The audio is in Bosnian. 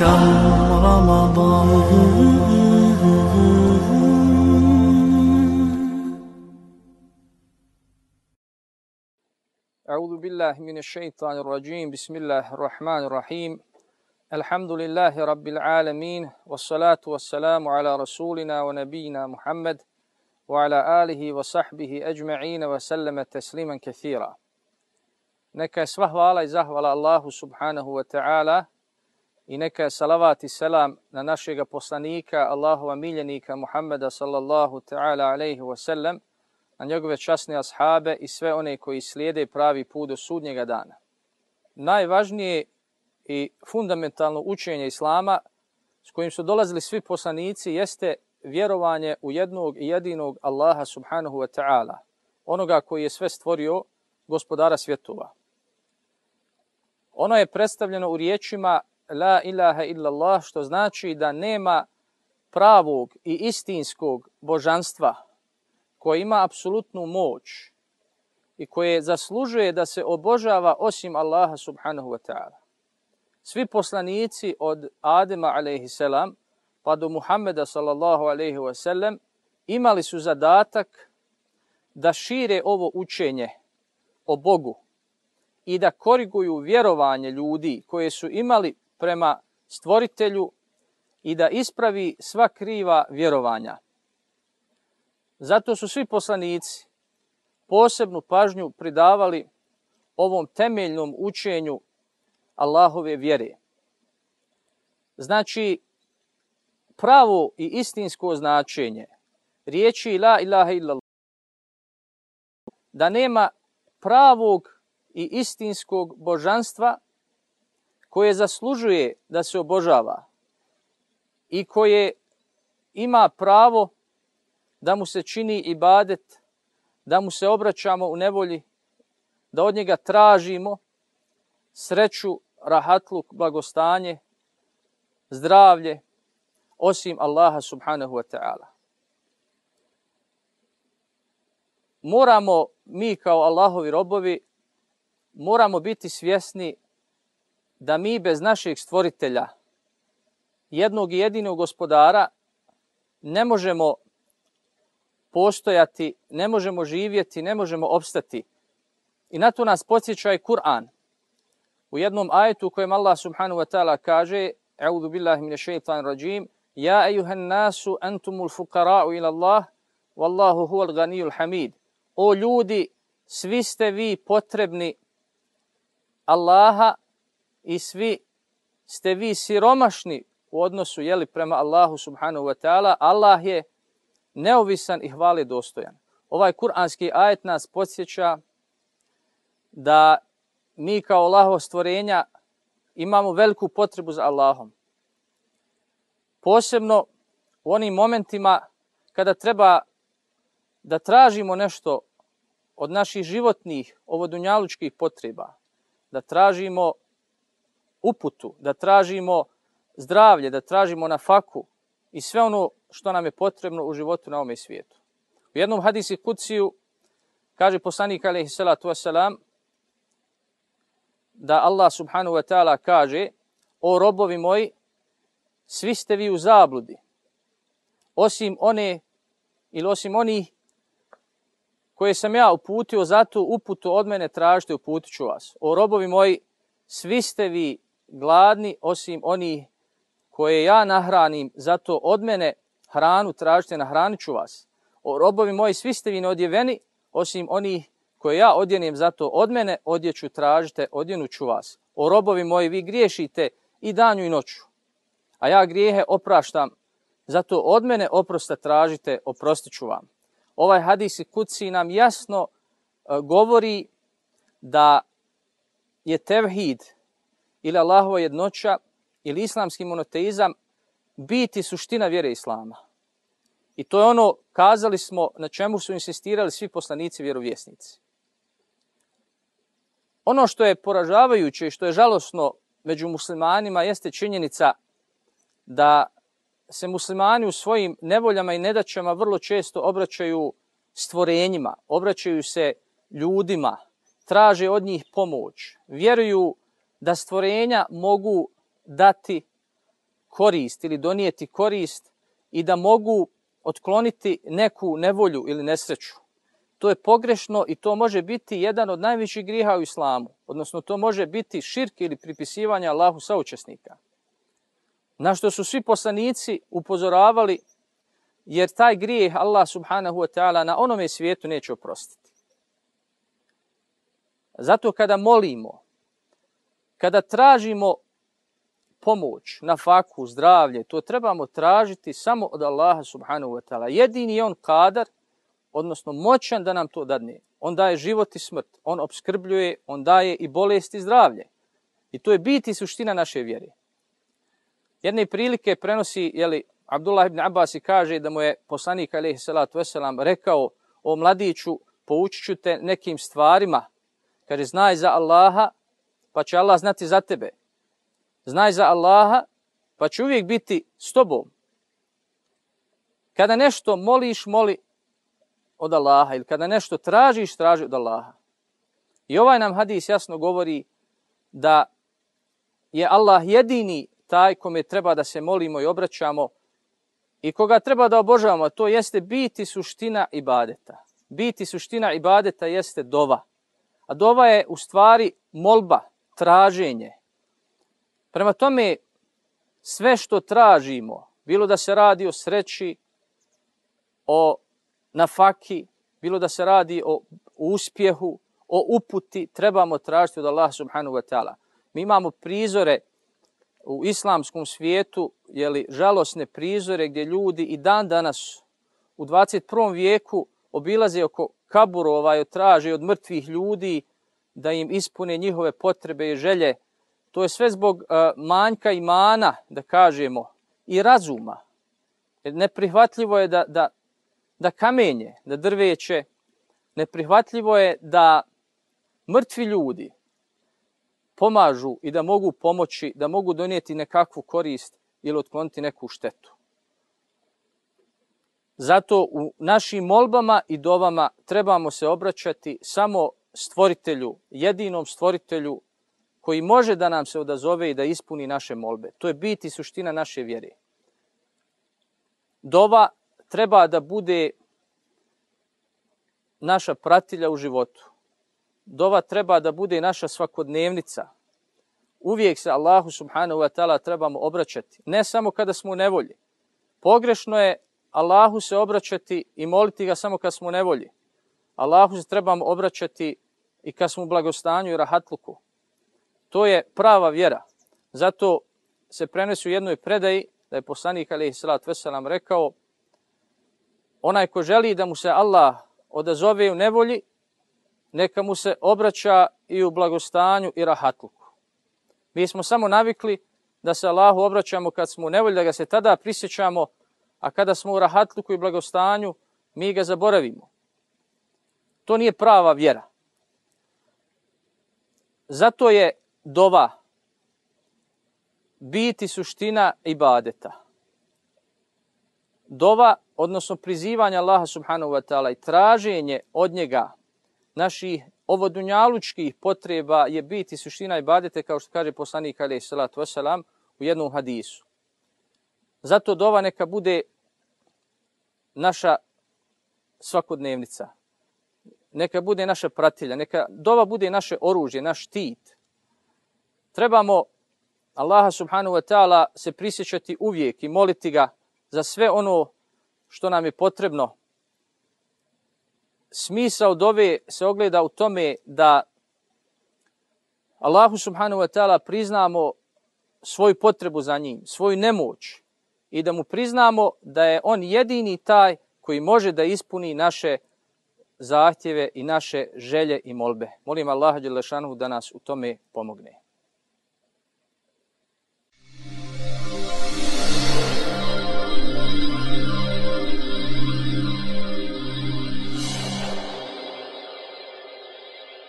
كم رمضان. أعوذ بالله من الشيطان الرجيم. بسم الله الرحمن الرحيم. الحمد لله رب العالمين والصلاة والسلام على رسولنا ونبينا محمد وعلى آله وصحبه أجمعين وسلم تسليما كثيرا. I zahvala Allahu subhanahu wa ta'ala i neka je salavat i selam na našeg poslanika, Allahova miljenika Muhammeda sallallahu ta'ala alaihi wa sallam, na njegove časne ashabe i sve one koji slijede pravi put do sudnjega dana. Najvažnije i fundamentalno učenje Islama s kojim su dolazili svi poslanici jeste vjerovanje u jednog i jedinog Allaha subhanahu wa ta'ala, onoga koji je sve stvorio gospodara svjetova. Ono je predstavljeno u riječima La ilaha illallah, što znači da nema pravog i istinskog božanstva koje ima apsolutnu moć i koje zaslužuje da se obožava osim Allaha subhanahu wa ta'ala. Svi poslanici od Adema a.s. pa do Muhammeda sallallahu alaihi wa sallam imali su zadatak da šire ovo učenje o Bogu i da koriguju vjerovanje ljudi koje su imali prema stvoritelju i da ispravi sva kriva vjerovanja. Zato su svi poslanici posebnu pažnju pridavali ovom temeljnom učenju Allahove vjere. Znači, pravo i istinsko značenje riječi la ilaha illallah da nema pravog i istinskog božanstva koje zaslužuje da se obožava i koje ima pravo da mu se čini ibadet, da mu se obraćamo u nevolji, da od njega tražimo sreću, rahatluk, blagostanje, zdravlje, osim Allaha subhanahu wa ta'ala. Moramo mi kao Allahovi robovi moramo biti svjesni da mi bez našeg stvoritelja, jednog i jedinog gospodara, ne možemo postojati, ne možemo živjeti, ne možemo opstati. I na to nas podsjeća i Kur'an. U jednom ajetu u kojem Allah subhanahu wa ta'ala kaže A'udhu billahi mine shaitan rajim Ja ejuhan nasu antumul fukara'u ila Allah Wallahu huval ganijul hamid O ljudi, svi ste vi potrebni Allaha i svi ste vi siromašni u odnosu jeli, prema Allahu subhanahu wa ta'ala, Allah je neovisan i hvali dostojan. Ovaj kuranski ajet nas podsjeća da mi kao Allaho stvorenja imamo veliku potrebu za Allahom. Posebno u onim momentima kada treba da tražimo nešto od naših životnih, ovodunjalučkih potreba, da tražimo uputu, da tražimo zdravlje, da tražimo na faku i sve ono što nam je potrebno u životu na ovome svijetu. U jednom hadisi kuciju kaže poslanik alaihi salatu wasalam da Allah subhanahu wa ta'ala kaže o robovi moji, svi ste vi u zabludi, osim one ili osim onih koje sam ja uputio, zato uputu od mene tražite, uputit ću vas. O robovi moji, svi ste vi gladni, osim oni koje ja nahranim, zato od mene hranu tražite, nahranit ću vas. O robovi moji, svi ste vi neodjeveni, osim oni koje ja odjenim, zato od mene odjeću tražite, odjenuću vas. O robovi moji, vi griješite i danju i noću, a ja grijehe opraštam, zato od mene oprosta tražite, oprostit ću vam ovaj hadis i kuci nam jasno e, govori da je tevhid ili Allahova jednoća ili islamski monoteizam biti suština vjere Islama. I to je ono, kazali smo, na čemu su insistirali svi poslanici vjerovjesnici. Ono što je poražavajuće i što je žalosno među muslimanima jeste činjenica da se muslimani u svojim nevoljama i nedaćama vrlo često obraćaju stvorenjima, obraćaju se ljudima, traže od njih pomoć, vjeruju da stvorenja mogu dati, korist ili donijeti korist i da mogu otkloniti neku nevolju ili nesreću. To je pogrešno i to može biti jedan od najvećih griha u islamu. Odnosno, to može biti širk ili pripisivanje Allahu saučesnika. Na što su svi poslanici upozoravali, jer taj grijeh Allah subhanahu wa ta'ala na onome svijetu neće oprostiti. Zato kada molimo, kada tražimo pomoć na faku, zdravlje, to trebamo tražiti samo od Allaha subhanahu wa ta'ala. Jedini je on kadar, odnosno moćan da nam to dadne. On daje život i smrt, on obskrbljuje, on daje i bolest i zdravlje. I to je biti suština naše vjere. Jedne prilike prenosi, jeli, Abdullah ibn Abbas i kaže da mu je poslanik alaihi salatu wasalam rekao o mladiću, poučit ću te nekim stvarima. Kaže, znaj za Allaha, pa će Allah znati za tebe. Znaj za Allaha, pa će uvijek biti s tobom. Kada nešto moliš, moli od Allaha ili kada nešto tražiš, traži od Allaha. I ovaj nam hadis jasno govori da je Allah jedini taj kome treba da se molimo i obraćamo i koga treba da obožavamo, to jeste biti suština ibadeta. Biti suština ibadeta jeste dova. A dova je u stvari molba, traženje. Prema tome, sve što tražimo, bilo da se radi o sreći, o nafaki, bilo da se radi o uspjehu, o uputi, trebamo tražiti od Allaha subhanahu wa ta'ala. Mi imamo prizore u islamskom svijetu, jeli, žalosne prizore gdje ljudi i dan danas u 21. vijeku obilaze oko kaburova i traže od mrtvih ljudi da im ispune njihove potrebe i želje. To je sve zbog uh, manjka imana, da kažemo, i razuma. Neprihvatljivo je da, da da kamenje, da drveće, neprihvatljivo je da mrtvi ljudi pomažu i da mogu pomoći, da mogu donijeti nekakvu korist ili otkloniti neku štetu. Zato u našim molbama i dovama trebamo se obraćati samo stvoritelju, jedinom stvoritelju koji može da nam se odazove i da ispuni naše molbe. To je biti suština naše vjere. Dova treba da bude naša pratilja u životu. Dova treba da bude naša svakodnevnica. Uvijek se Allahu subhanahu wa ta'ala trebamo obraćati. Ne samo kada smo u nevolji. Pogrešno je Allahu se obraćati i moliti ga samo kad smo u nevolji. Allahu se trebamo obraćati i kad smo u blagostanju i rahatluku. To je prava vjera. Zato se prenesu u jednoj predaji da je poslanik alaihi salatu veselam rekao onaj ko želi da mu se Allah odazove u nevolji, neka mu se obraća i u blagostanju i rahatluku. Mi smo samo navikli da se Allahu obraćamo kad smo u nevolji, da ga se tada prisjećamo, a kada smo u rahatluku i blagostanju, mi ga zaboravimo. To nije prava vjera. Zato je dova biti suština ibadeta. Dova odnosno prizivanje Allaha subhanahu wa ta'ala i traženje od njega naših ovodunjalučkih potreba je biti suština ibadete, kao što kaže poslanik alaih salatu wasalam u jednom hadisu. Zato dova neka bude naša svakodnevnica. Neka bude naša pratilja. Neka dova bude naše oružje, naš štit. Trebamo Allaha subhanahu wa ta'ala se prisjećati uvijek i moliti ga za sve ono što nam je potrebno. Smisao dove se ogleda u tome da Allahu subhanahu wa ta'ala priznamo svoju potrebu za njim, svoju nemoć i da mu priznamo da je on jedini taj koji može da ispuni naše zahtjeve i naše želje i molbe. Molim Allaha Đelešanu da nas u tome pomogne.